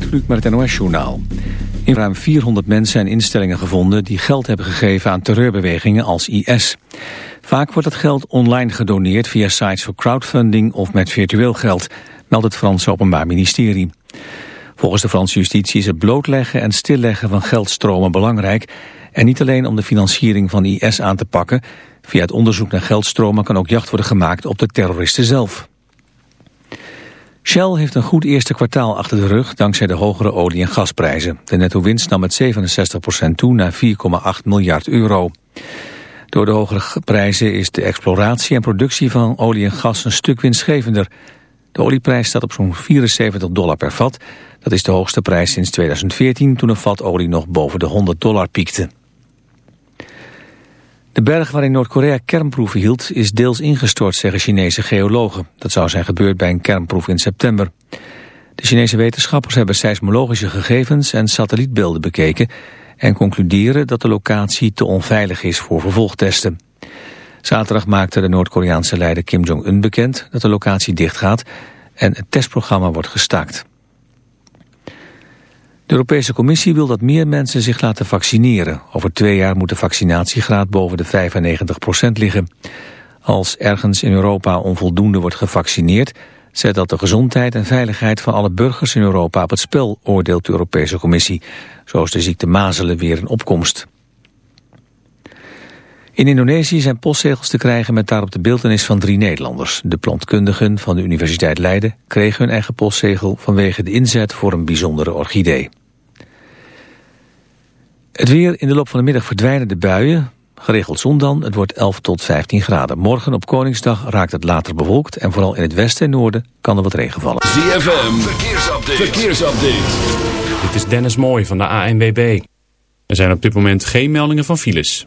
Gert met het NOS-journaal. In ruim 400 mensen en instellingen gevonden die geld hebben gegeven aan terreurbewegingen als IS. Vaak wordt het geld online gedoneerd via sites voor crowdfunding of met virtueel geld, meldt het Franse Openbaar Ministerie. Volgens de Franse justitie is het blootleggen en stilleggen van geldstromen belangrijk en niet alleen om de financiering van IS aan te pakken. Via het onderzoek naar geldstromen kan ook jacht worden gemaakt op de terroristen zelf. Shell heeft een goed eerste kwartaal achter de rug dankzij de hogere olie- en gasprijzen. De netto-winst nam met 67% toe naar 4,8 miljard euro. Door de hogere prijzen is de exploratie en productie van olie en gas een stuk winstgevender. De olieprijs staat op zo'n 74 dollar per vat. Dat is de hoogste prijs sinds 2014 toen een vat olie nog boven de 100 dollar piekte. De berg waarin Noord-Korea kernproeven hield is deels ingestort, zeggen Chinese geologen. Dat zou zijn gebeurd bij een kernproef in september. De Chinese wetenschappers hebben seismologische gegevens en satellietbeelden bekeken... en concluderen dat de locatie te onveilig is voor vervolgtesten. Zaterdag maakte de Noord-Koreaanse leider Kim Jong-un bekend dat de locatie dichtgaat... en het testprogramma wordt gestaakt. De Europese Commissie wil dat meer mensen zich laten vaccineren. Over twee jaar moet de vaccinatiegraad boven de 95% liggen. Als ergens in Europa onvoldoende wordt gevaccineerd... zet dat de gezondheid en veiligheid van alle burgers in Europa op het spel... oordeelt de Europese Commissie. Zo is de ziekte mazelen weer in opkomst. In Indonesië zijn postzegels te krijgen met daarop de beeldenis van drie Nederlanders. De plantkundigen van de Universiteit Leiden kregen hun eigen postzegel vanwege de inzet voor een bijzondere orchidee. Het weer in de loop van de middag verdwijnen de buien. Geregeld zon dan, het wordt 11 tot 15 graden. Morgen op Koningsdag raakt het later bewolkt... en vooral in het westen en noorden kan er wat regen vallen. ZFM, verkeersupdate. verkeersupdate. Dit is Dennis Mooij van de ANWB. Er zijn op dit moment geen meldingen van files.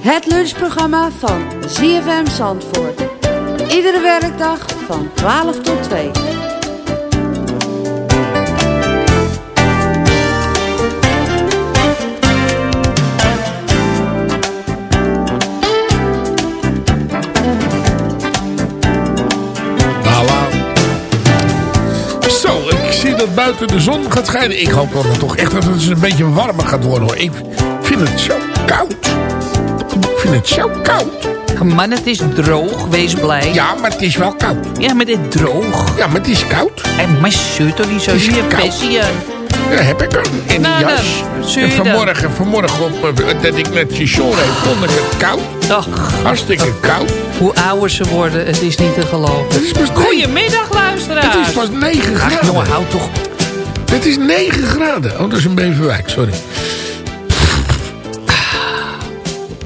Het lunchprogramma van ZFM Zandvoort. Iedere werkdag van 12 tot 2. Voilà. Zo, ik zie dat buiten de zon gaat schijnen. Ik hoop dat het toch echt dat het eens een beetje warmer gaat worden hoor. Ik het zo koud. Ik vind het zo koud. Man, het is droog, wees blij. Ja, maar het is wel koud. Ja, maar het is droog. Ja, maar het is koud. En maar zut toch niet zo je koud. Ja, heb ik hem. Nou, die jas. En dan. vanmorgen, vanmorgen op, eh, dat ik net Chichon reed, vond ik het koud. Ach, Hartstikke koud. hoe ouder ze worden, het is niet te geloven. Goedemiddag, luisteraars. het is pas 9 Ach, graden. jongen, houd toch... Het is 9 graden. Oh, dat is een Beverwijk, sorry.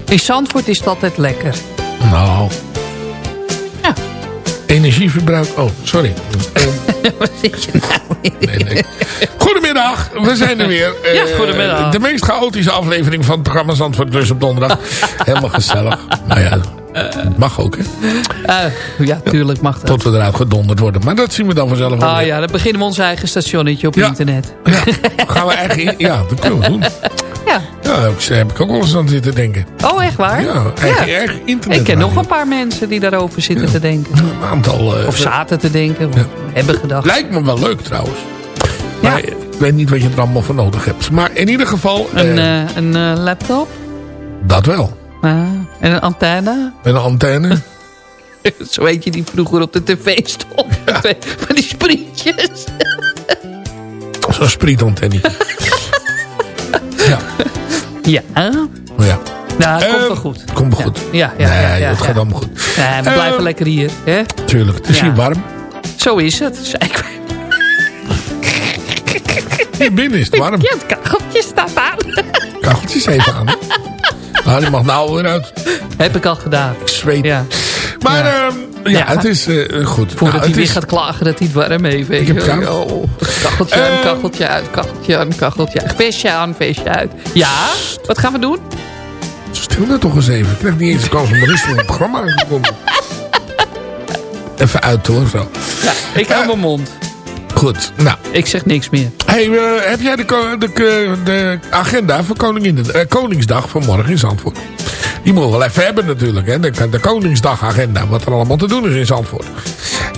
In Zandvoort is het altijd lekker. Nou. Ja. Energieverbruik. Oh, sorry. Wat zit je nou in? Nee, nee. Goedemiddag, we zijn er weer. Ja, Eh, goedemiddag. De meest chaotische aflevering van het programma Zandvoort Plus op donderdag. Helemaal gezellig. Nou ja, mag ook, hè. Eh, ja, tuurlijk mag dat. Tot we eruit gedonderd worden. Maar dat zien we dan vanzelf wel Ah weer. ja, dan beginnen we ons eigen stationnetje op Ja. internet. Ja, gaan we eigen... Ja, dat kunnen we doen. Ja. Ja, daar heb ik ook wel eens aan zitten denken. Oh, echt waar? Ja, eigen, Ja. eigen internet. Ik ken nog een paar mensen die daarover zitten te denken. Een aantal... eh, Of zaten te denken. Ja. hebben gedacht. Lijkt me wel leuk trouwens. Ja. Maar ik weet niet wat je er allemaal voor nodig hebt. Maar in ieder geval... Een, eh, eh, een laptop. dat wel. Ah, en een antenne. En een antenne. Zo weet je die vroeger op de tv stond. Van die sprietjes. Zo'n sprietantenne. ja. Ja. ja. Nou, dat komt Ehm, wel goed. Komt wel goed. Ja, ja, ja. nee, ja, het gaat allemaal goed. Nee, we blijven Ehm, lekker hier. Hè? Tuurlijk, het is hier warm. Zo is het. ik. Hier binnen is het warm. Ja, het kacheltje staat aan. Kacheltjes even aan. Nou, die mag nou weer uit. Heb ik al gedaan. Zweet. Ja. Maar Ja. Ja, Ja. het is eh, goed. Voordat Nou, hij het weer is, gaat klagen dat hij het warm heeft. Ik heb koud. Oh, kacheltje aan, Ehm. kacheltje uit, kacheltje aan, kacheltje uit. Vestje aan, vestje uit. Ja, wat gaan we doen? Stil nou toch eens even. Ik krijg niet eens de kans om rustig op het programma aan te komen. Even uit hoor, zo. Ja, ik hou mijn mond. Goed, nou. Ik zeg niks meer. Hey, eh, heb jij de, de, de agenda voor Koningin, eh, Koningsdag van morgen in Zandvoort? Die moeten we wel even hebben natuurlijk. Hè? De, de Koningsdag-agenda. Wat er allemaal te doen is in Zandvoort.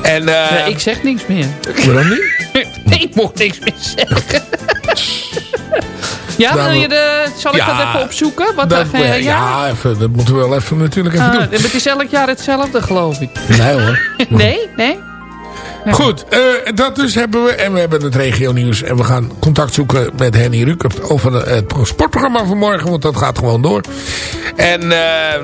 En, eh Nee, ik zeg niks meer. waarom niet? Nee, ik mocht niks meer zeggen. Ja, wil je de... Zal ik Ja, dat even opzoeken? Wat Dat, eh, eh, ja? ja, even, dat moeten we wel even natuurlijk even Ah, doen. het is elk jaar hetzelfde, geloof ik. Nee hoor. Nee? Nee? Goed, eh, dat dus hebben we. En we hebben het regio nieuws. En we gaan contact zoeken met Henny Rukert over de- het sportprogramma van morgen. Want dat gaat gewoon door. En, eh,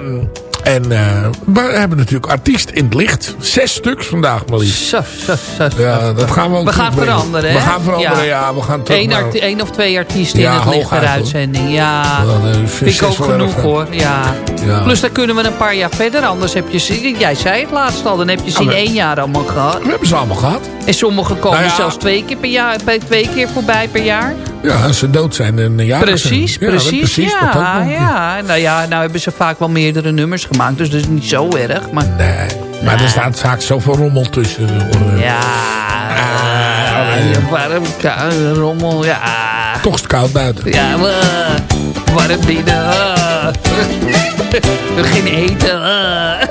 en eh, we hebben natuurlijk artiest in het licht. Zes stuks vandaag maar liefst. Zo, zo, zo. Ja, dat gaan we ook We gaan veranderen, hè? We gaan veranderen, ja. we gaan Eén naar... of twee artiesten Ja, in het licht per uitzending. Ja, Dan, eh, vind ik ook genoeg hoor. Ja. Plus dan kunnen we een paar jaar verder. Anders heb je jij zei het laatst al, dan heb je ze in maar- één jaar allemaal gehad. We hebben ze allemaal gehad. En sommigen komen Nou zelfs twee keer per jaar, twee keer voorbij per jaar. Ja, als ze dood zijn en een jaar Precies, precies. Ja, precies Ja, dat ook nog. ja. Nou ja, nou hebben ze vaak wel meerdere nummers gemaakt. Dus dat is niet zo erg. Maar Nee, maar er staat vaak zoveel rommel tussen. hoor. ja, Ah, ja, warm, koud, rommel, ja. Toch is het koud buiten. Ja, eh, warm binnen. eh. Geen eten. eh.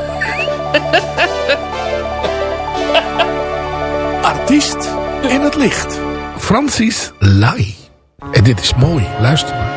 Artiest in het licht. Francis Lai. En dit is mooi, luister maar.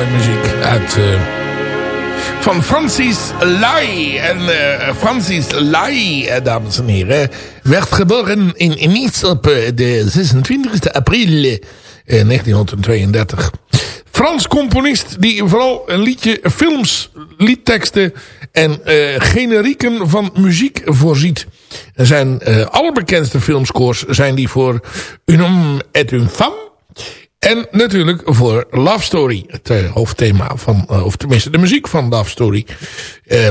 Mooie muziek uit... Uh, van Francis Lai. En uh, Francis Lai, uh, dames en heren, werd geboren in, Nice op de 26 april 1932. Frans componist die vooral een liedje, films, liedteksten en generieken van muziek voorziet. Zijn allerbekendste filmscores zijn die voor Un homme et une femme en natuurlijk voor Love Story. Het uh, hoofdthema van, uh, of tenminste de muziek van Love Story. Uh,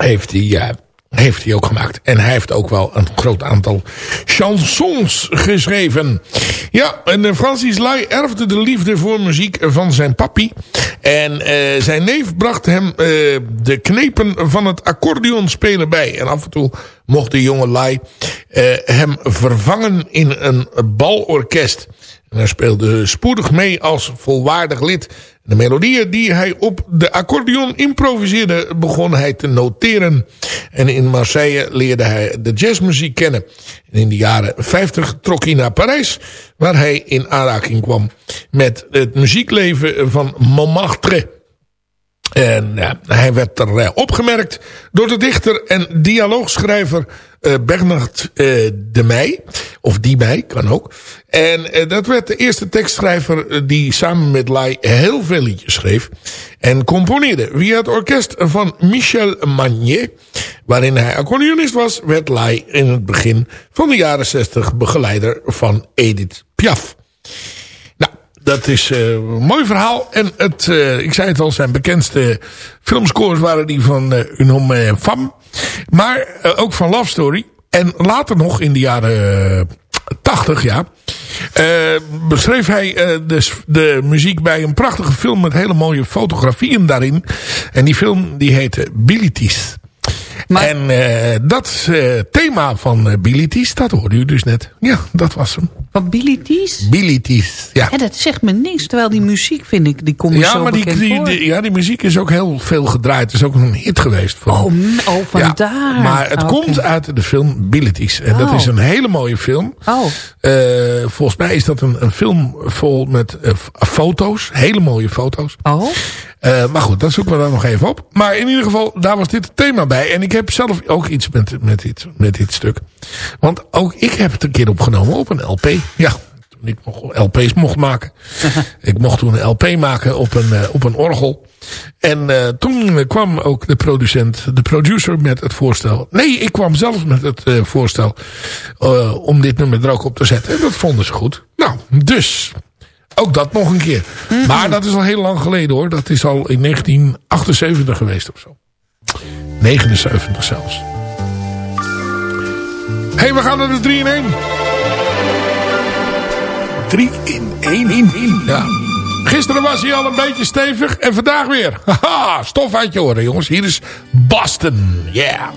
heeft hij heeft hij ook gemaakt. En hij heeft ook wel een groot aantal chansons geschreven. Ja, en Francis Lai erfde de liefde voor muziek van zijn papi. En zijn neef bracht hem de knepen van het accordeon spelen bij. En af en toe mocht de jonge Lai hem vervangen in een balorkest. En hij speelde spoedig mee als volwaardig lid. De melodieën die hij op de accordeon improviseerde begon hij te noteren. En in Marseille leerde hij de jazzmuziek kennen. En in de jaren 50 trok hij naar Parijs. Waar hij in aanraking kwam met het muziekleven van Montmartre. En ja, hij werd er opgemerkt door de dichter en dialoogschrijver uh, Bernard uh, de Meij. Of Die Meij, kan ook. En dat werd de eerste tekstschrijver die samen met Lai heel veel liedjes schreef. En componeerde. Via het orkest van Michel Magnier, waarin hij accordeonist was, werd Lai in het begin van de jaren 60 begeleider van Edith Piaf dat is uh, een mooi verhaal. En het, uh, ik zei het al, zijn bekendste filmscores waren die van uh, Un homme femme. Maar ook van Love Story. En later nog in de jaren 80, ja. beschreef hij de, de muziek bij een prachtige film met hele mooie fotografieën daarin. En die film die heette Bilities. Maar... En dat thema van Bilities, dat hoorde u dus net. Ja, dat was hem. Van Bilities? Bilities, ja. ja. Dat zegt me niks, terwijl die muziek vind ik, die komt ja, zo maar die, die, die, Ja, die muziek is ook heel veel gedraaid. Het is ook een hit geweest. Voor oh, oh, vandaar. Ja, maar het oh, komt uit de film Bilities. En dat is een hele mooie film. Oh. volgens mij is dat een, een film vol met foto's. Hele mooie foto's. Oh. Uh, maar goed, dat zoeken we dan nog even op. Maar in ieder geval, daar was dit het thema bij. En ik heb zelf ook iets met, met, dit, met dit stuk. Want ook ik heb het een keer opgenomen op een LP. Ja, toen ik nog LP's mocht maken. ik mocht toen een LP maken op een, uh, op een orgel. En uh, toen kwam ook de producent, de producer met het voorstel. Nee, ik kwam zelf met het voorstel om dit nummer er ook op te zetten. En dat vonden ze goed. Nou, dus ook dat nog een keer. Mhm. Maar dat is al heel lang geleden hoor. Dat is al in 1978 geweest of zo. 79 zelfs. Hé, hey, we gaan naar de 3 in 1. 3 in 1 in 1. Ja. Gisteren was hij al een beetje stevig en vandaag weer. Haha, stof uit je oren jongens. Hier is Boston. Yeah.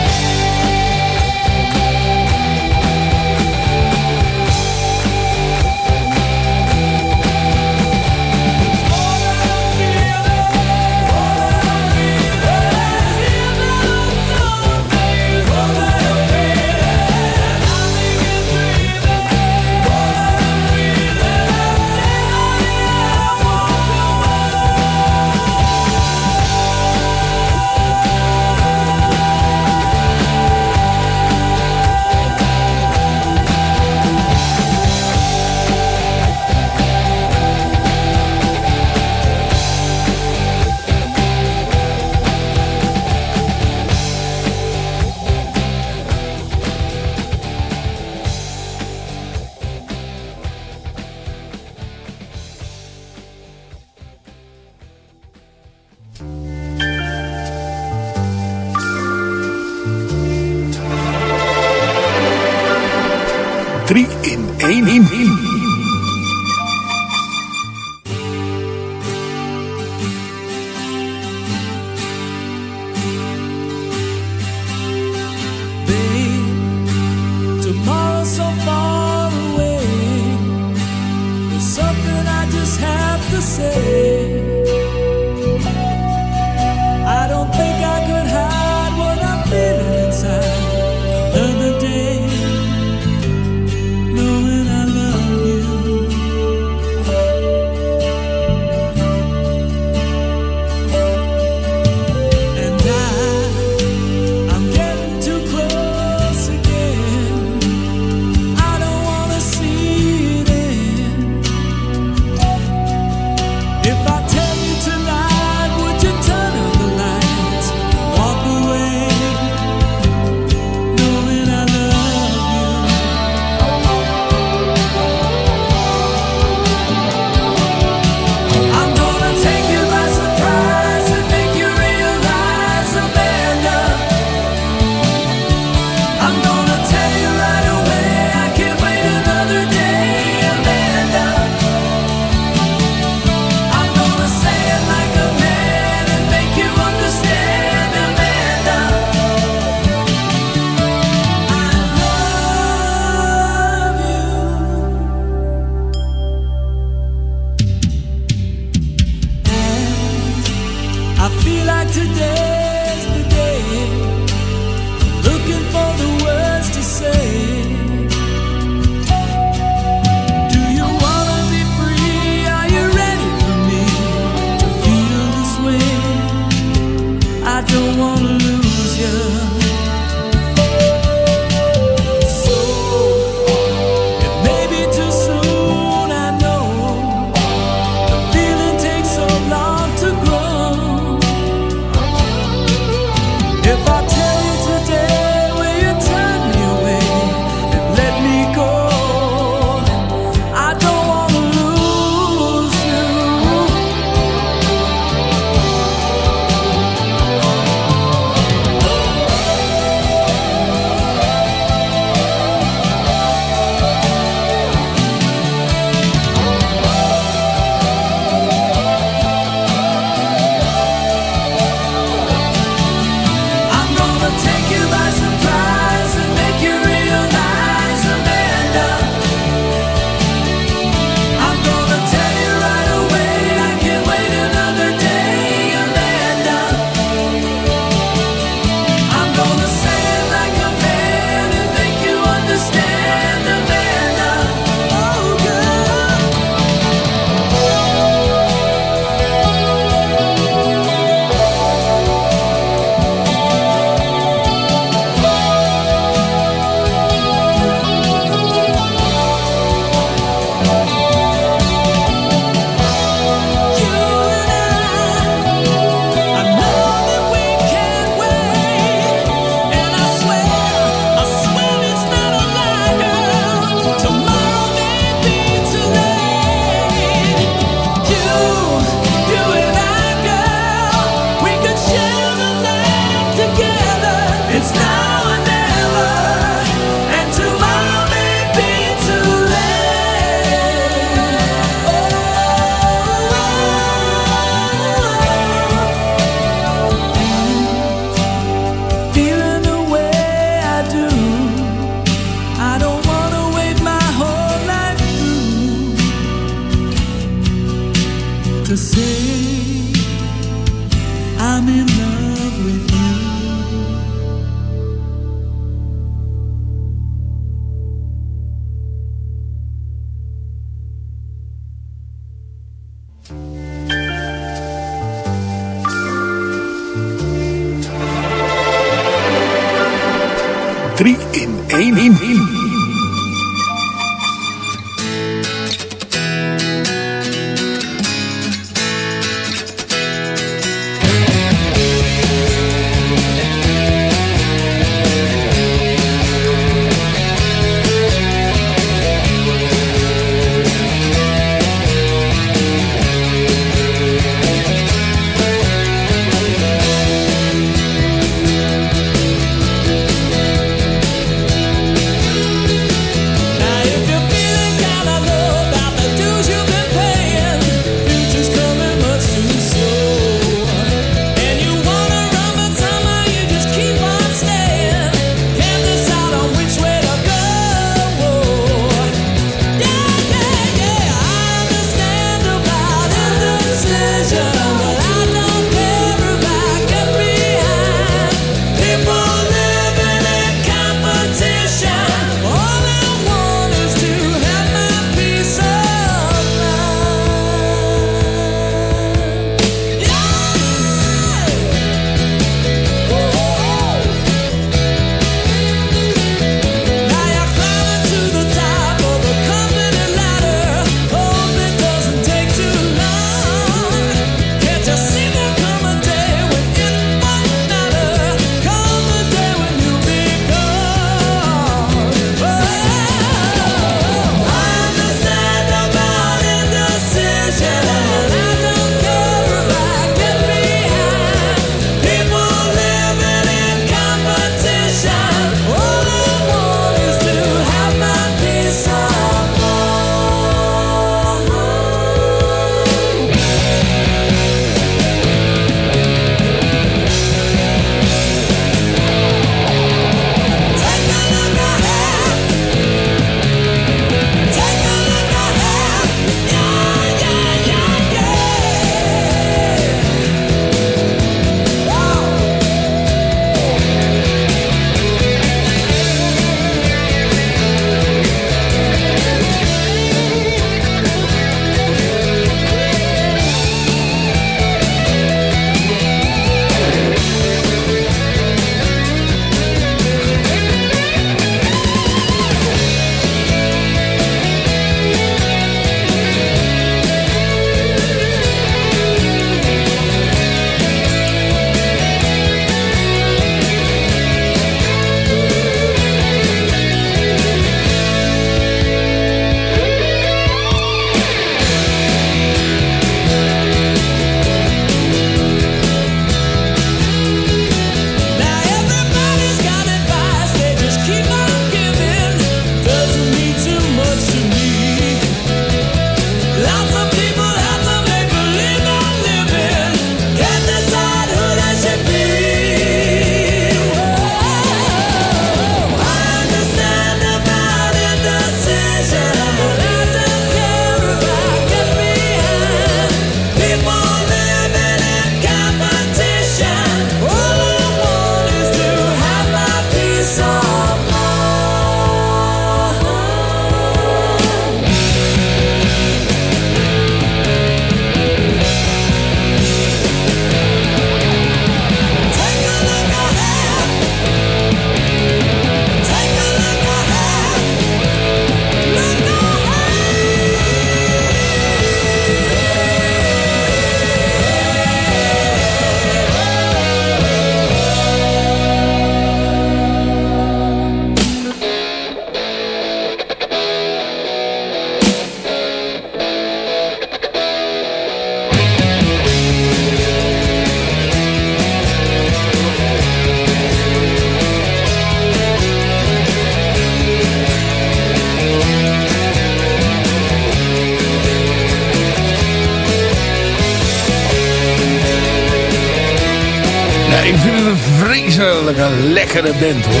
Lekkere band hoor.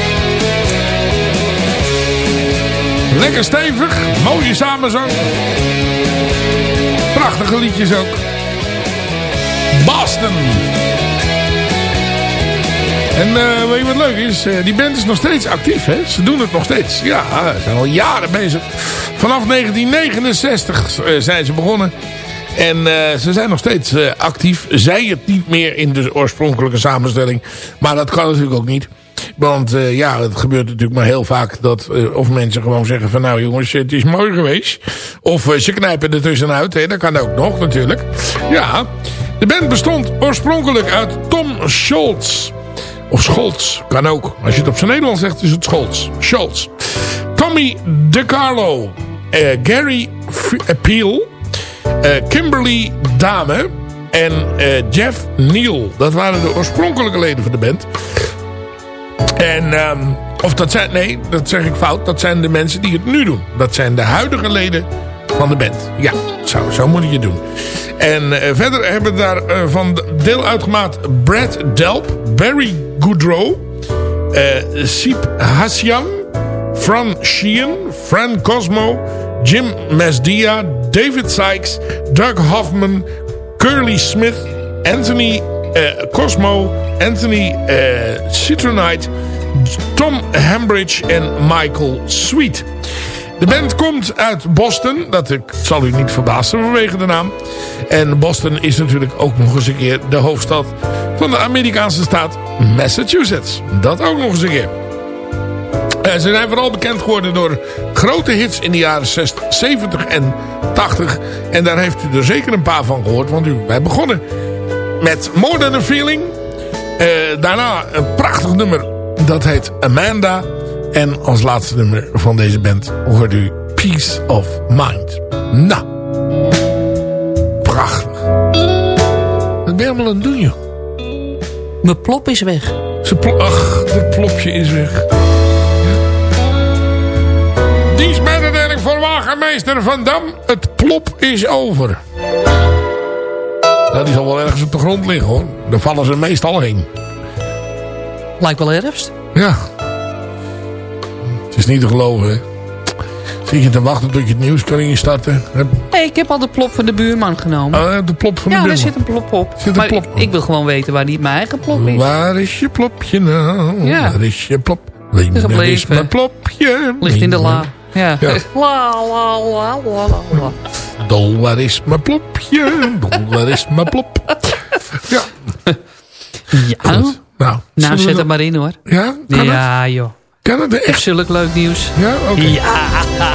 Lekker stevig, mooie samenzang. Prachtige liedjes ook. Boston. En eh, weet je wat leuk is? Eh, die band is nog steeds actief, hè? Ze doen het nog steeds. Ja, ze zijn al jaren bezig. Vanaf 1969 eh, zijn ze begonnen. En ze zijn nog steeds actief. Zij het niet meer in de oorspronkelijke samenstelling. Maar dat kan natuurlijk ook niet. Want eh, ja, het gebeurt natuurlijk maar heel vaak dat eh, of mensen gewoon zeggen van nou jongens, het is mooi geweest. Of eh, ze knijpen er tussenuit, hè, dat kan ook nog natuurlijk. Ja, de band bestond oorspronkelijk uit Tom Scholz. Of Scholz, kan ook. Als je het op zijn Nederlands zegt is het Scholz. Scholz. Tommy DeCarlo. Gary Peel. Kimberly Dame. En Jeff Neal. Dat waren de oorspronkelijke leden van de band. En, ehm, of dat zijn, nee, dat zeg ik fout. Dat zijn de mensen die het nu doen. Dat zijn de huidige leden van de band. Ja, zo, zo moet je het doen. En eh, verder hebben daar eh, van deel uitgemaakt Brad Delp, Barry Goodrow, eh Siep Hassian, Fran Sheehan, Fran Cosmo, Jim Mesdia, David Sykes, Doug Hoffman, Curly Smith, Anthony Cosmo, Anthony eh Citronite, Tom Hambridge en Michael Sweet. De band komt uit Boston. Dat ik, zal u niet verbazen vanwege de naam. En Boston is natuurlijk ook nog eens een keer de hoofdstad van de Amerikaanse staat Massachusetts. Dat ook nog eens een keer. Eh, ze zijn vooral bekend geworden door grote hits in de jaren 60, 70 en 80. En daar heeft u er zeker een paar van gehoord. Want u, wij begonnen met More Than A Feeling. Eh, daarna een prachtig nummer. Dat heet Amanda. En als laatste nummer van deze band hoort u Peace of Mind. Nou. Prachtig. Wat ben je allemaal aan het doen, joh? Mijn plop is weg. Ze Ach, dat plopje is weg. Dienstmededeling voor wagenmeester Van Dam. Het plop is over. Nou, die zal wel ergens op de grond liggen hoor. Daar vallen ze meestal heen. Lijkt wel herfst. Ja. Het is niet te geloven hè. Zit je te wachten tot je het nieuws kan instarten? Heb, Hey, ik heb al de plop van de buurman genomen. oh, de plop van de ja, daar buurman. zit een plop op. Zit een maar plop ik, op. ik wil gewoon weten waar die mijn eigen plop is. Waar is je plopje nou? Ja. Waar is je plop? is Waar is gebleven. mijn plopje? Ligt in de la. Ja. Ja. La, la, la, la, la, la. Dol, waar is mijn plopje? Dol, waar is mijn plop? Ja, Ja. goed. Nou, Nou, zet hem maar in hoor. Ja, kan het? Ja, joh. Kan het heb echt? zulk leuk nieuws. Ja, oké. Ja.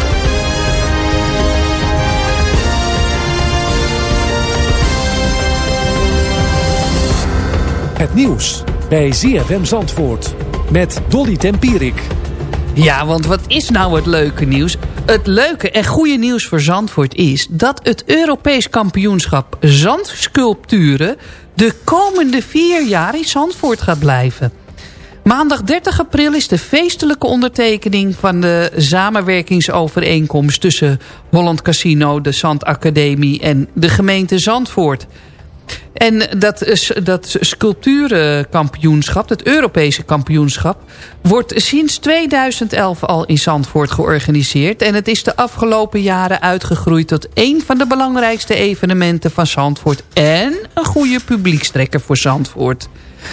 Het nieuws bij ZFM Zandvoort met Dolly Tempierik. Ja, want wat is nou het leuke nieuws? Het leuke en goede nieuws voor Zandvoort is... dat het Europees kampioenschap zandsculpturen... de komende vier jaar in Zandvoort gaat blijven. Maandag 30 april is de feestelijke ondertekening... van de samenwerkingsovereenkomst tussen Holland Casino... de Zandacademie en de gemeente Zandvoort... En dat, dat sculpturenkampioenschap, het Europese kampioenschap... wordt sinds 2011 al in Zandvoort georganiseerd. En het is de afgelopen jaren uitgegroeid tot een van de belangrijkste evenementen van Zandvoort... en een goede publiekstrekker voor Zandvoort.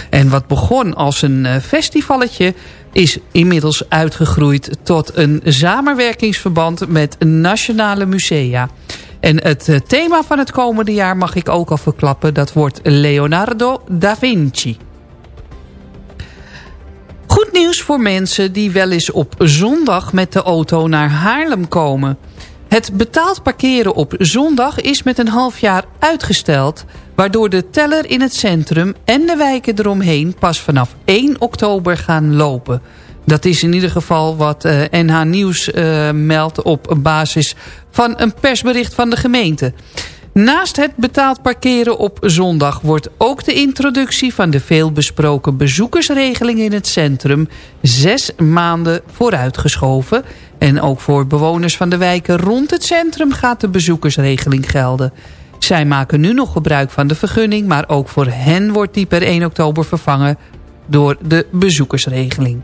En wat begon als een eh, festivalletje is inmiddels uitgegroeid tot een samenwerkingsverband met nationale musea. En het eh, thema van het komende jaar mag ik ook al verklappen. Dat wordt Leonardo da Vinci. Goed nieuws voor mensen die wel eens op zondag met de auto naar Haarlem komen. Het betaald parkeren op zondag is met een half jaar uitgesteld... waardoor de teller in het centrum en de wijken eromheen... pas vanaf 1 oktober gaan lopen. Dat is in ieder geval wat eh, NH Nieuws eh, meldt op basis van een persbericht van de gemeente. Naast het betaald parkeren op zondag wordt ook de introductie van de veelbesproken bezoekersregeling in het centrum zes maanden vooruitgeschoven. En ook voor bewoners van de wijken rond het centrum gaat de bezoekersregeling gelden. Zij maken nu nog gebruik van de vergunning, maar ook voor hen wordt die per 1 oktober vervangen door de bezoekersregeling.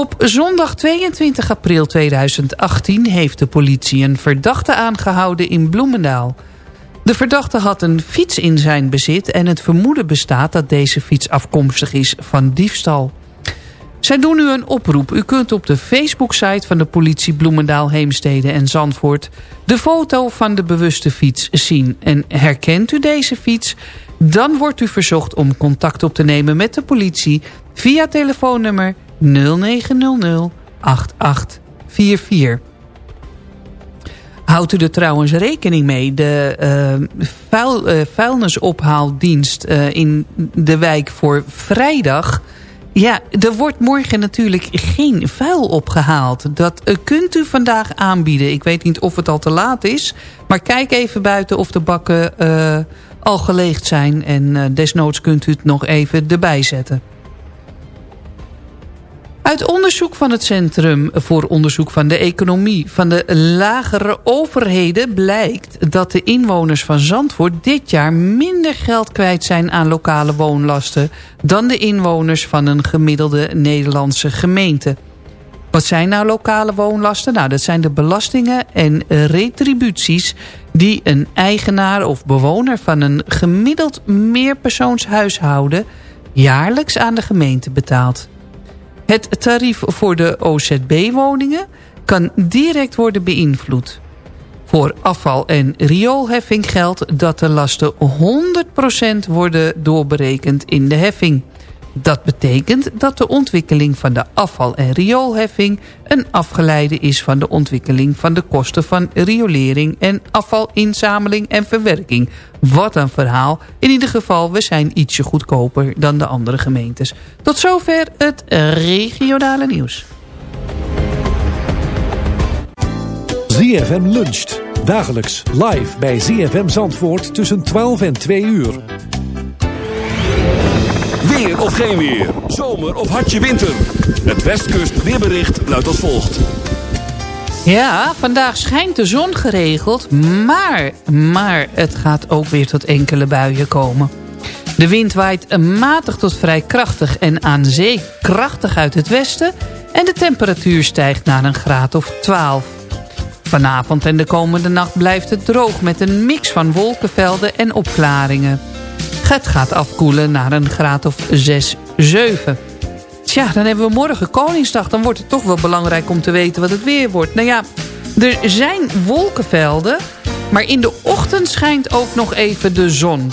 Op zondag 22 april 2018 heeft de politie een verdachte aangehouden in Bloemendaal. De verdachte had een fiets in zijn bezit en het vermoeden bestaat dat deze fiets afkomstig is van diefstal. Zij doen nu een oproep. U kunt op de Facebook-site van de politie Bloemendaal, Heemstede en Zandvoort... de foto van de bewuste fiets zien. En herkent u deze fiets? Dan wordt u verzocht om contact op te nemen met de politie... via telefoonnummer 0900 8844. Houdt u er trouwens rekening mee. De uh, vuil, uh, vuilnisophaaldienst uh, in de wijk voor vrijdag... Ja, er wordt morgen natuurlijk geen vuil opgehaald. Dat kunt u vandaag aanbieden. Ik weet niet of het al te laat is. Maar kijk even buiten of de bakken al geleegd zijn. En desnoods kunt u het nog even erbij zetten. Uit onderzoek van het Centrum voor Onderzoek van de Economie van de lagere overheden blijkt dat de inwoners van Zandvoort dit jaar minder geld kwijt zijn aan lokale woonlasten dan de inwoners van een gemiddelde Nederlandse gemeente. Wat zijn nou lokale woonlasten? Nou, dat zijn de belastingen en retributies die een eigenaar of bewoner van een gemiddeld meerpersoonshuishouden jaarlijks aan de gemeente betaalt. Het tarief voor de OZB-woningen kan direct worden beïnvloed. Voor afval- en rioolheffing geldt dat de lasten 100% worden doorberekend in de heffing. Dat betekent dat de ontwikkeling van de afval- en rioolheffing... een afgeleide is van de ontwikkeling van de kosten van riolering... en afvalinzameling en verwerking. Wat een verhaal. In ieder geval, we zijn ietsje goedkoper dan de andere gemeentes. Tot zover het regionale nieuws. ZFM luncht. Dagelijks live bij ZFM Zandvoort tussen 12 en 2 uur. Of geen weer. Zomer of hartje winter. Het Westkust weerbericht luidt als volgt. Ja, vandaag schijnt de zon geregeld, maar, maar het gaat ook weer tot enkele buien komen. De wind waait matig tot vrij krachtig en aan zee krachtig uit het westen... en de temperatuur stijgt naar een graad of 12. Vanavond en de komende nacht blijft het droog met een mix van wolkenvelden en opklaringen. Het gaat afkoelen naar een graad of 6, 7. Tja, dan hebben we morgen Koningsdag. Dan wordt het toch wel belangrijk om te weten wat het weer wordt. Nou ja, er zijn wolkenvelden, maar in de ochtend schijnt ook nog even de zon.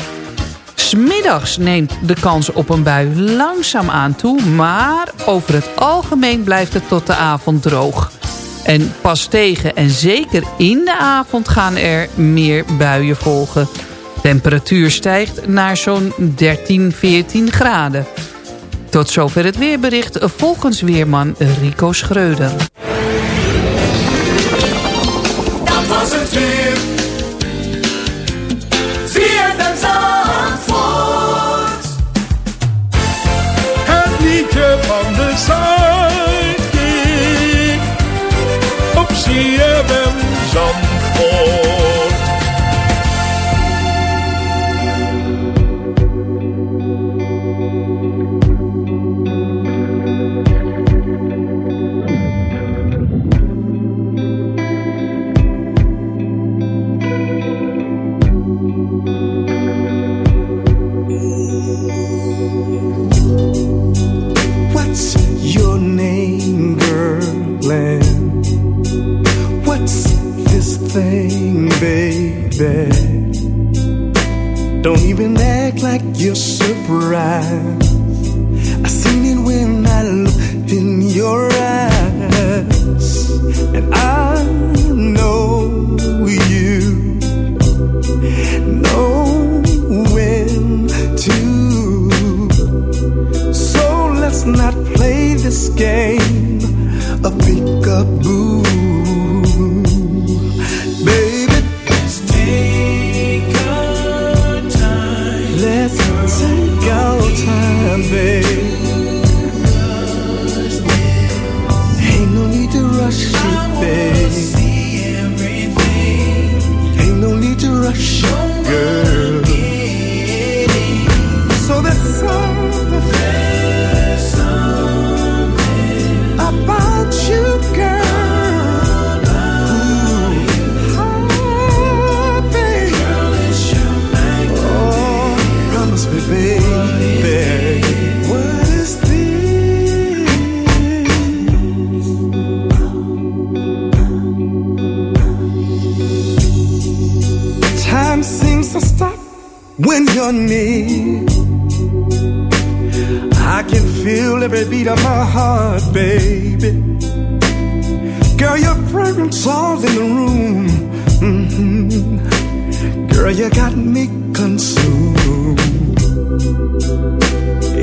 Smiddags neemt de kans op een bui langzaam aan toe... maar over het algemeen blijft het tot de avond droog. En pas tegen en zeker in de avond gaan er meer buien volgen. Temperatuur stijgt naar zo'n 13, 14 graden. Tot zover het weerbericht volgens weerman Rico Schreuder. Dat was het weer. Het liedje van de Zuidkiek. Op CFM Zandvoort.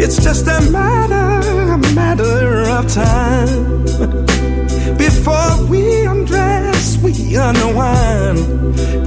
It's just a matter, a matter of time. Before we undress, we unwind.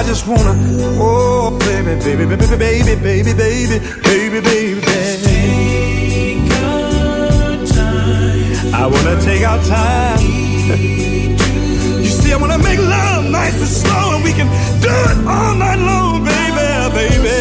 I just wanna. Oh, baby, baby, baby, baby, baby, baby, baby, baby, baby. I wanna take our time. You see, I wanna make love nice and slow, and we can do it all night long, baby, baby.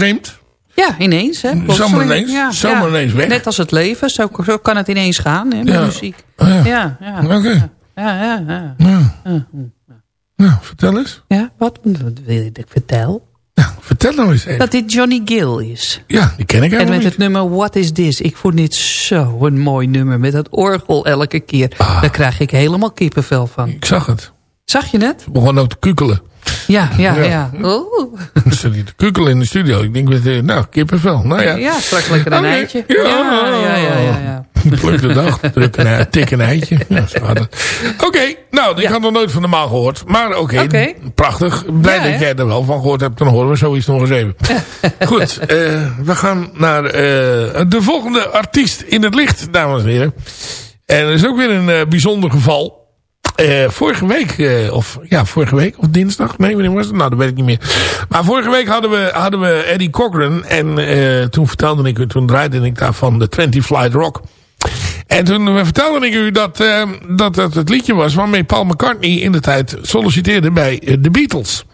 Vreemd? Ja, ineens. Hè. Zomaar ineens, Ja, zomaar ja. ineens weg. Net als het leven, zo, zo kan het ineens gaan hè, met Ja. muziek. Oh, ja. Ja, ja. Oké. Ja, ja, ja. Nou, vertel eens. Ja, wat, wat wil je dat ik vertel? Vertel nou eens even. Dat dit Johnny Gill is. Ja, die ken ik En met niet. het nummer What Is This? Ik vond dit zo'n mooi nummer. Met dat orgel elke keer. Daar krijg ik helemaal kippenvel van. Ah. Ik zag het. Zag je het? Ze begon ook te kukelen. Ja, ja, Ja. ja. Zat hier te kukelen in de studio. Ik denk, met, eh, nou, kippenvel. Nou ja. Ja, straks lekker een eitje. Ja. ja, ja, ja. ja, ja. Pluk de dag, druk een tik een eitje. Ja. Oké, nou, ik had nog nooit van de maan gehoord. Maar oké, prachtig. Blij Ja, dat jij er wel van gehoord hebt. Dan horen we zoiets nog eens even. Goed, eh, we gaan naar eh, de volgende artiest in het licht, dames en heren. En dat is ook weer een bijzonder geval. Eh, vorige week, eh, of ja, vorige week, of dinsdag, nee, wanneer was het? Nou, dat weet ik niet meer. Maar vorige week hadden we, hadden we Eddie Cochran. En eh, toen vertelde ik u, toen draaide ik daarvan de 20 Flight Rock. En toen vertelde ik u dat, dat dat het liedje was waarmee Paul McCartney in de tijd solliciteerde bij de Beatles.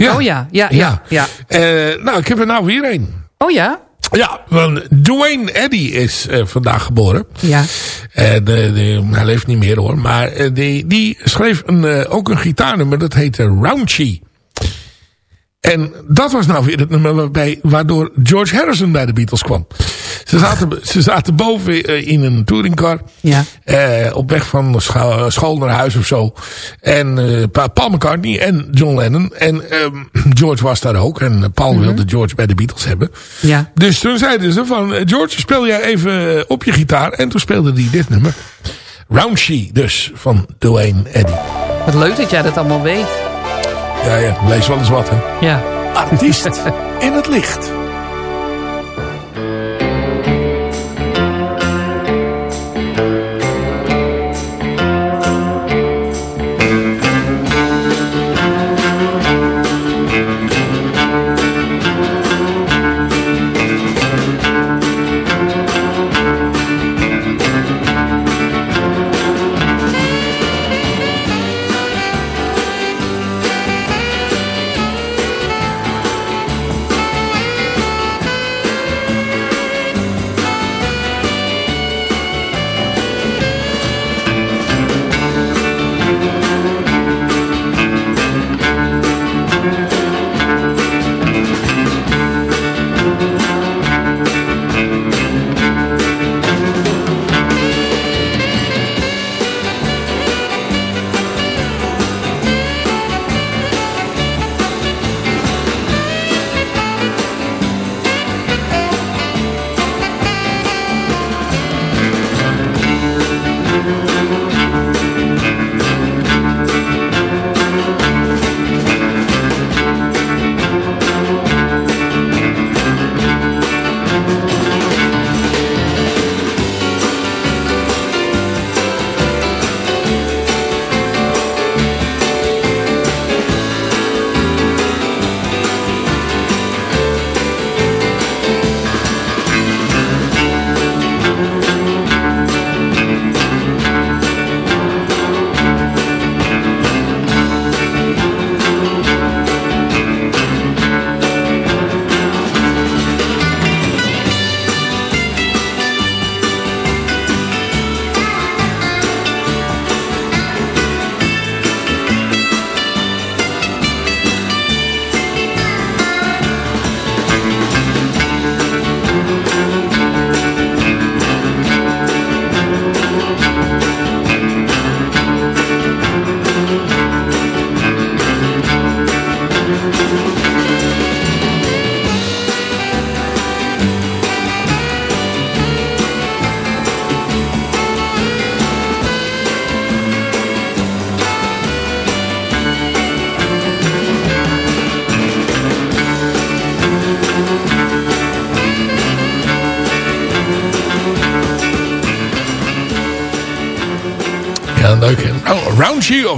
Oh ja, ja, ja. ja. Eh, nou, ik heb er nou weer een. Oh ja? Ja, want Dwayne Eddy is eh, vandaag geboren. Ja. En, eh, hij leeft niet meer hoor. Maar eh, die, die schreef een, ook een gitaarnummer. Dat heette Raunchy. En dat was nou weer het nummer waarbij, waardoor George Harrison bij de Beatles kwam. Ze zaten, ze zaten boven eh, in een touringcar. Ja. Eh, op weg van scho- school naar huis of zo. En eh, Pa- Paul McCartney en John Lennon. En ehm, George was daar ook. En eh, Paul wilde George bij de Beatles hebben. Ja. Dus toen zeiden ze van... eh, George, speel jij even op je gitaar. En toen speelde hij dit nummer. Roundshy dus, van Dwayne Eddy. Wat leuk dat jij dat allemaal weet. Ja, ja, lees wel eens wat, hè. Ja. Artiest in het licht.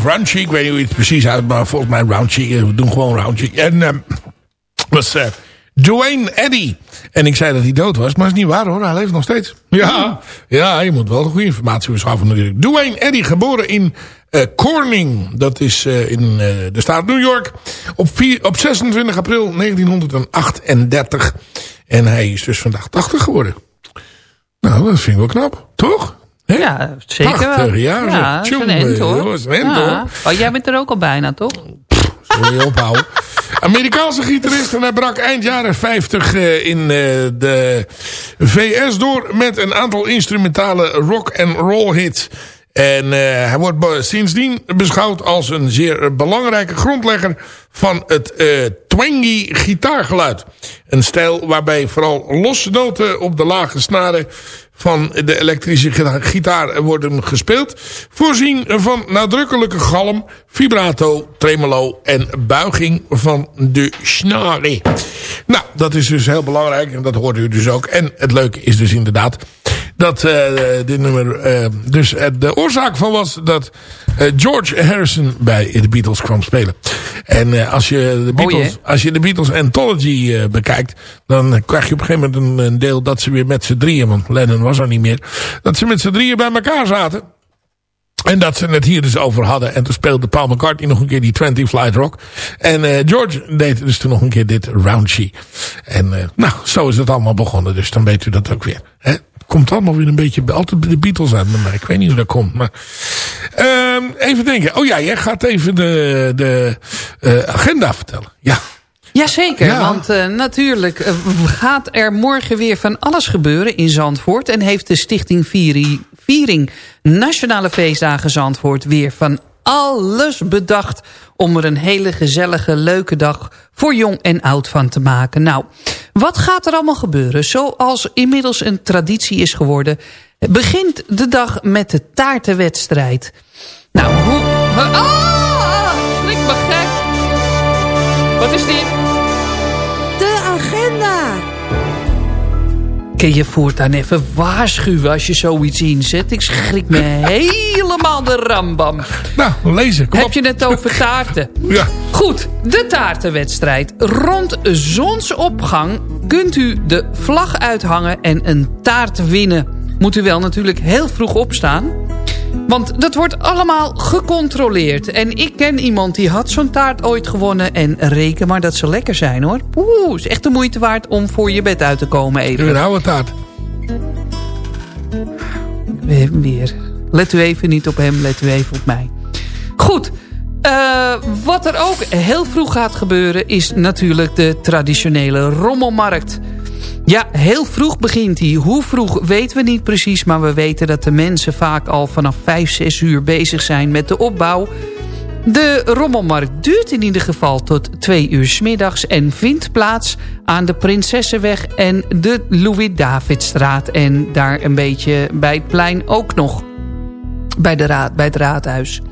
Of ik weet niet hoe het precies uit, maar volgens mij Roundtree. eh, We doen gewoon Roundtree. En ehm was eh, Dwayne Eddy. En ik zei dat hij dood was, maar dat is niet waar hoor. Hij leeft nog steeds. Ja, ja je moet wel de goede informatie beschaffen natuurlijk. Dwayne Eddy, geboren in eh, Corning. Dat is in de staat New York. Op, vier, op 26 april 1938. En hij is dus vandaag 80 geworden. Nou, dat vind ik wel knap. Toch? Ja, zeker wel. 80 jaar. Ja, dat is een end, hoor. dat is een end, Ja. hoor. Oh, jij bent er ook al bijna, toch? We je ophouden? Amerikaanse gitarist en hij brak eind jaren 50 eh, in eh, de VS door met een aantal instrumentale rock en roll hits. En eh, hij wordt sindsdien beschouwd als een zeer belangrijke grondlegger van het eh, twangy gitaargeluid. Een stijl waarbij vooral losse noten op de lage snaren van de elektrische gita- gitaar worden gespeeld. Voorzien van nadrukkelijke galm, vibrato, tremolo en buiging van de snaren. Nou, dat is dus heel belangrijk en dat hoort u dus ook. En het leuke is dus inderdaad dat eh, dit nummer eh, dus eh, de oorzaak van was dat George Harrison bij de Beatles kwam spelen. En eh, als, je de Mooi, Beatles, als je de Beatles Anthology eh, bekijkt, dan krijg je op een gegeven moment een, een deel dat ze weer met z'n drieën, want Lennon was er niet meer, dat ze met z'n drieën bij elkaar zaten. En dat ze het hier dus over hadden. En toen speelde Paul McCartney nog een keer die 20 Flight Rock. En eh, George deed dus toen nog een keer dit Roundtree. En eh, nou, zo is het allemaal begonnen. Dus dan weet u dat ook weer. Hè? Komt allemaal weer een beetje bij- altijd bij de Beatles uit bij mij. Ik weet niet hoe dat komt. Maar Ehm, even denken. Oh ja, jij gaat even de, de eh, agenda vertellen. Ja. Jazeker, Ja. want natuurlijk gaat er morgen weer van alles gebeuren in Zandvoort. En heeft de stichting Viering, Viering Nationale Feestdagen Zandvoort weer van alles bedacht... om er een hele gezellige, leuke dag voor jong en oud van te maken. Nou, wat gaat er allemaal gebeuren? Zoals inmiddels een traditie is geworden... begint de dag met de taartenwedstrijd. Nou, hoe... Ah, schrik me gek. Wat is dit? Kun je voortaan even waarschuwen als je zoiets inzet? Ik schrik me helemaal de rambam. Nou, lezen. Kom Heb op. je het over taarten? Ja. Goed, de taartenwedstrijd. Rond zonsopgang kunt u de vlag uithangen en een taart winnen. Moet u wel natuurlijk heel vroeg opstaan. Want dat wordt allemaal gecontroleerd. En ik ken iemand die had zo'n taart ooit gewonnen. En reken maar dat ze lekker zijn hoor. Oeh, is echt de moeite waard om voor je bed uit te komen even. Een oude taart. Weer, weer. Let u even niet op hem, let u even op mij. Goed, eh, wat er ook heel vroeg gaat gebeuren... is natuurlijk de traditionele rommelmarkt. Ja, heel vroeg begint hij. Hoe vroeg weten we niet precies... maar we weten dat de mensen vaak al vanaf 5, 6 uur bezig zijn met de opbouw... De rommelmarkt duurt in ieder geval tot twee uur 's middags... en vindt plaats aan de Prinsessenweg en de Louis-Davidstraat. En daar een beetje bij het plein ook nog. Bij, de raad, bij het raadhuis.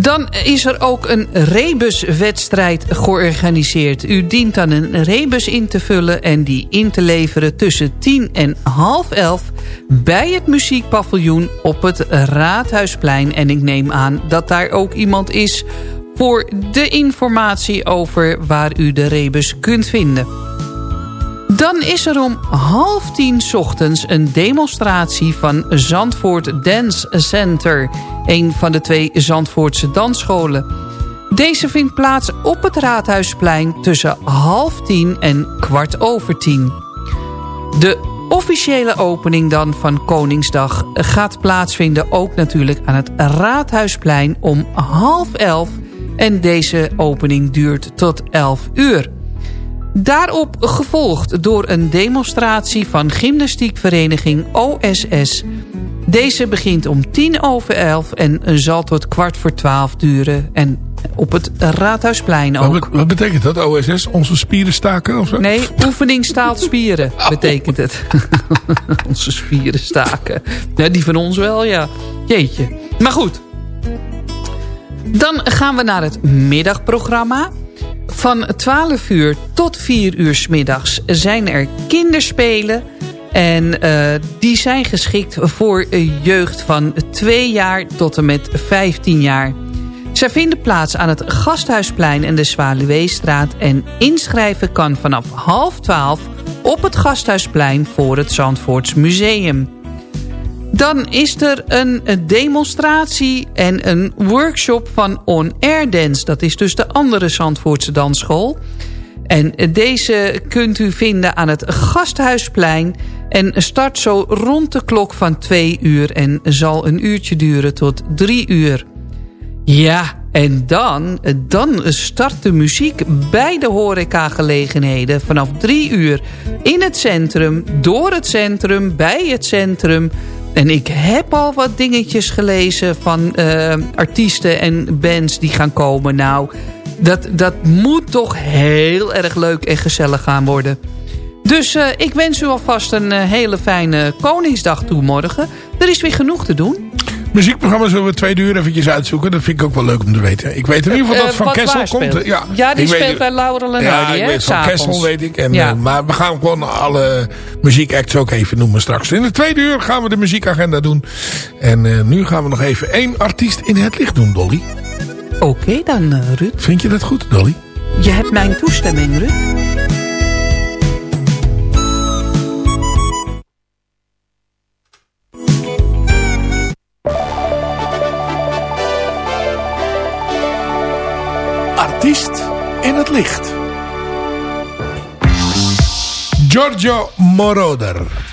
Dan is er ook een rebuswedstrijd georganiseerd. U dient dan een rebus in te vullen en die in te leveren tussen 10 en half 11 bij het muziekpaviljoen op het Raadhuisplein. En ik neem aan dat daar ook iemand is voor de informatie over waar u de rebus kunt vinden. Dan is er om half tien ochtends een demonstratie van Zandvoort Dance Center. Een van de twee Zandvoortse dansscholen. Deze vindt plaats op het Raadhuisplein tussen half tien en kwart over tien. De officiële opening dan van Koningsdag gaat plaatsvinden... ook natuurlijk aan het Raadhuisplein om half elf. En deze opening duurt tot elf uur. Daarop gevolgd door een demonstratie van gymnastiekvereniging OSS. Deze begint om tien over elf en zal tot kwart voor twaalf duren. En op het Raadhuisplein ook. Wat, wat betekent dat, OSS? Onze spieren staken of zo? Nee, oefening staalt spieren, betekent het. Onze spieren staken. Ja, die van ons wel, ja. Jeetje. Maar goed. Dan gaan we naar het middagprogramma. Van 12 uur tot 4 uur 's middags zijn er kinderspelen. En uh, die zijn geschikt voor jeugd van 2 jaar tot en met 15 jaar. Zij vinden plaats aan het Gasthuisplein en de Zwaluweestraat... en inschrijven kan vanaf half 12 op het Gasthuisplein voor het Zandvoorts Museum. Dan is er een demonstratie en een workshop van On Air Dance. Dat is dus de andere Zandvoortse dansschool. En deze kunt u vinden aan het Gasthuisplein... en start zo rond de klok van twee uur... en zal een uurtje duren tot drie uur. Ja, en dan, dan start de muziek bij de horecagelegenheden... vanaf drie uur in het centrum, door het centrum, bij het centrum... En ik heb al wat dingetjes gelezen van uh, artiesten en bands die gaan komen. Nou, dat, dat moet toch heel erg leuk en gezellig gaan worden. Dus uh, ik wens u alvast een uh, hele fijne Koningsdag toe morgen. Er is weer genoeg te doen. Muziekprogramma zullen we twee uur eventjes uitzoeken. Dat vind ik ook wel leuk om te weten. Ik weet in ieder geval dat Van Kessel komt. Ja, ja die speelt weet, bij Laurel en Ja, ik weet Van Kessel weet ik. En, ja. uh, maar we gaan gewoon alle muziekacts ook even noemen straks. In de tweede uur gaan we de muziekagenda doen. En uh, nu gaan we nog even één artiest in het licht doen, Dolly. Oké okay, dan, Ruud. Vind je dat goed, Dolly? Je hebt mijn toestemming, Ruud. Het licht. Giorgio Moroder.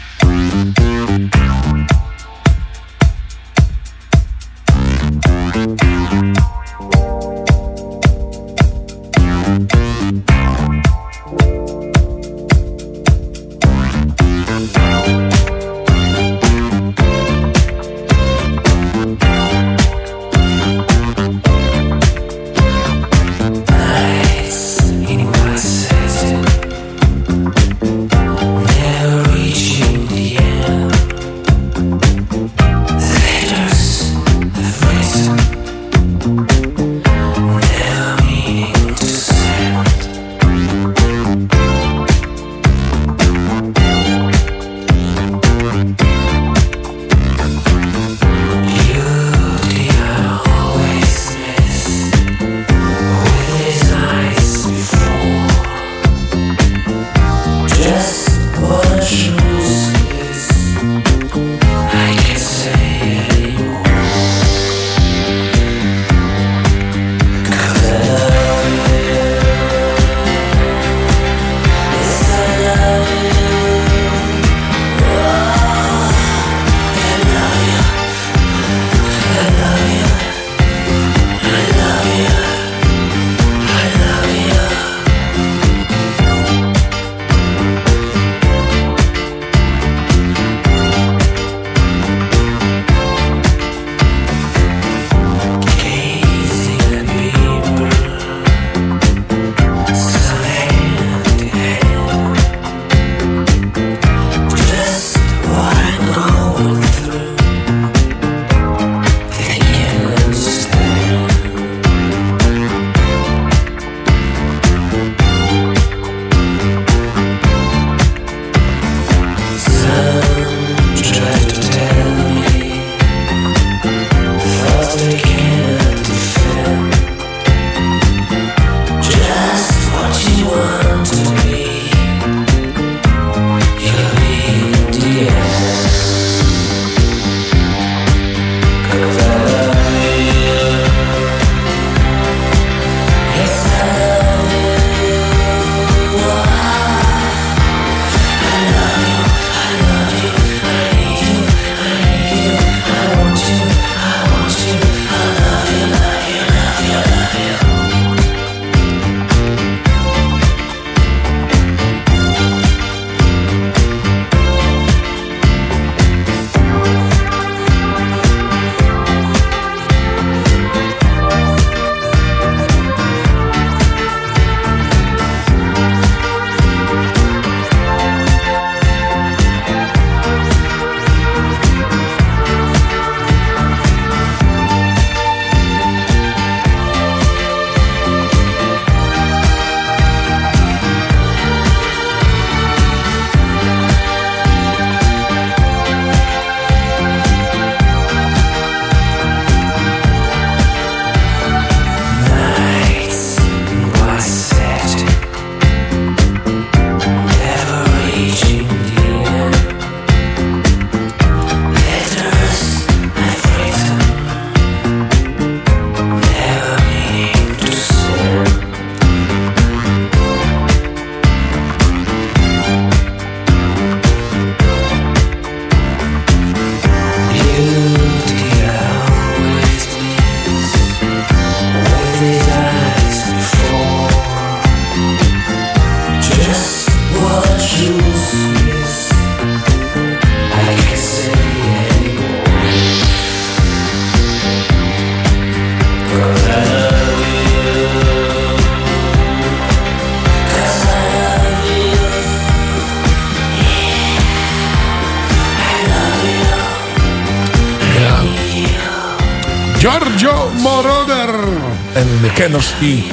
Kenners die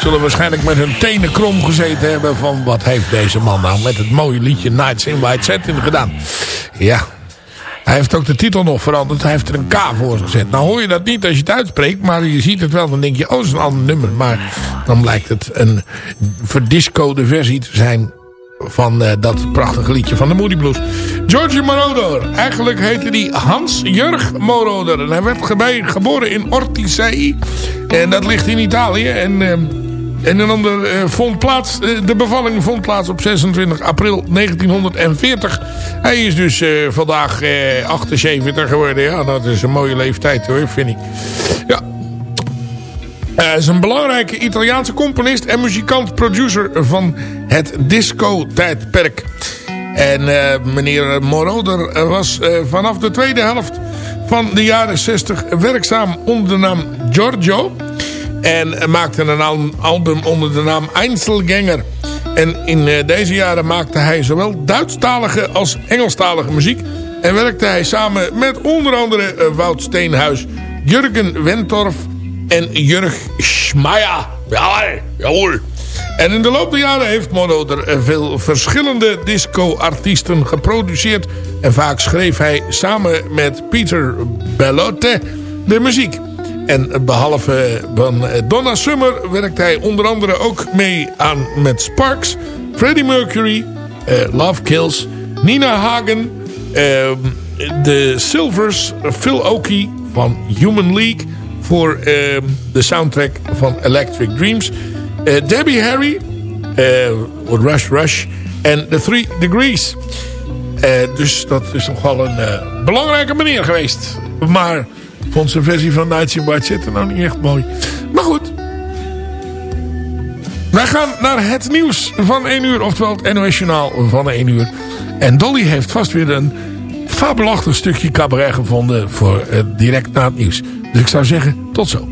zullen waarschijnlijk met hun tenen krom gezeten hebben... van wat heeft deze man nou met het mooie liedje Nights in White Satin gedaan. Ja, hij heeft ook de titel nog veranderd. Hij heeft er een K voor gezet. Nou hoor je dat niet als je het uitspreekt. Maar je ziet het wel. Dan denk je, oh, dat is een ander nummer. Maar dan blijkt het een verdiscode versie te zijn van uh, dat prachtige liedje van de Moody Blues. George Moroder. Eigenlijk heette hij Hans Jurg Moroder. En hij werd geboren in Ortisei. En dat ligt in Italië. En... Uh, en een ander uh, vond plaats, uh, de bevalling vond plaats op 26 april 1940. Hij is dus uh, vandaag 78 geworden. Ja, dat is een mooie leeftijd hoor, vind ik. Ja. Hij is een belangrijke Italiaanse componist en muzikant-producer van het disco-tijdperk. En meneer Moroder was vanaf de tweede helft van de jaren 60 werkzaam onder de naam Giorgio... En maakte een album onder de naam Einzelgänger. En in eh, deze jaren maakte hij zowel Duitsstalige als Engelstalige muziek. En werkte hij samen met onder andere eh, Wout Steenhuis, Jurgen Wentorf en Jurg Schmeier. Ja, jawohl. En in de loop der jaren heeft Mono er eh, veel verschillende disco-artiesten geproduceerd. En vaak schreef hij samen met Peter Bellotte de muziek. En behalve van Donna Summer werkt hij onder andere ook mee aan met Sparks, Freddie Mercury, Love Kills, Nina Hagen, uh, de Silvers, Phil Oakey van Human League voor uh, de soundtrack van Electric Dreams, Debbie Harry, Rush Rush en The Three Degrees. dus dat is nog wel een belangrijke meneer geweest. Maar vond zijn versie van Nights in White City nou niet echt mooi. Maar goed. Wij gaan naar het nieuws van 1 uur. Oftewel het NOS van 1 uur. En Dolly heeft vast weer een fabelachtig stukje cabaret gevonden. Voor direct na het nieuws. Dus ik zou zeggen, tot zo.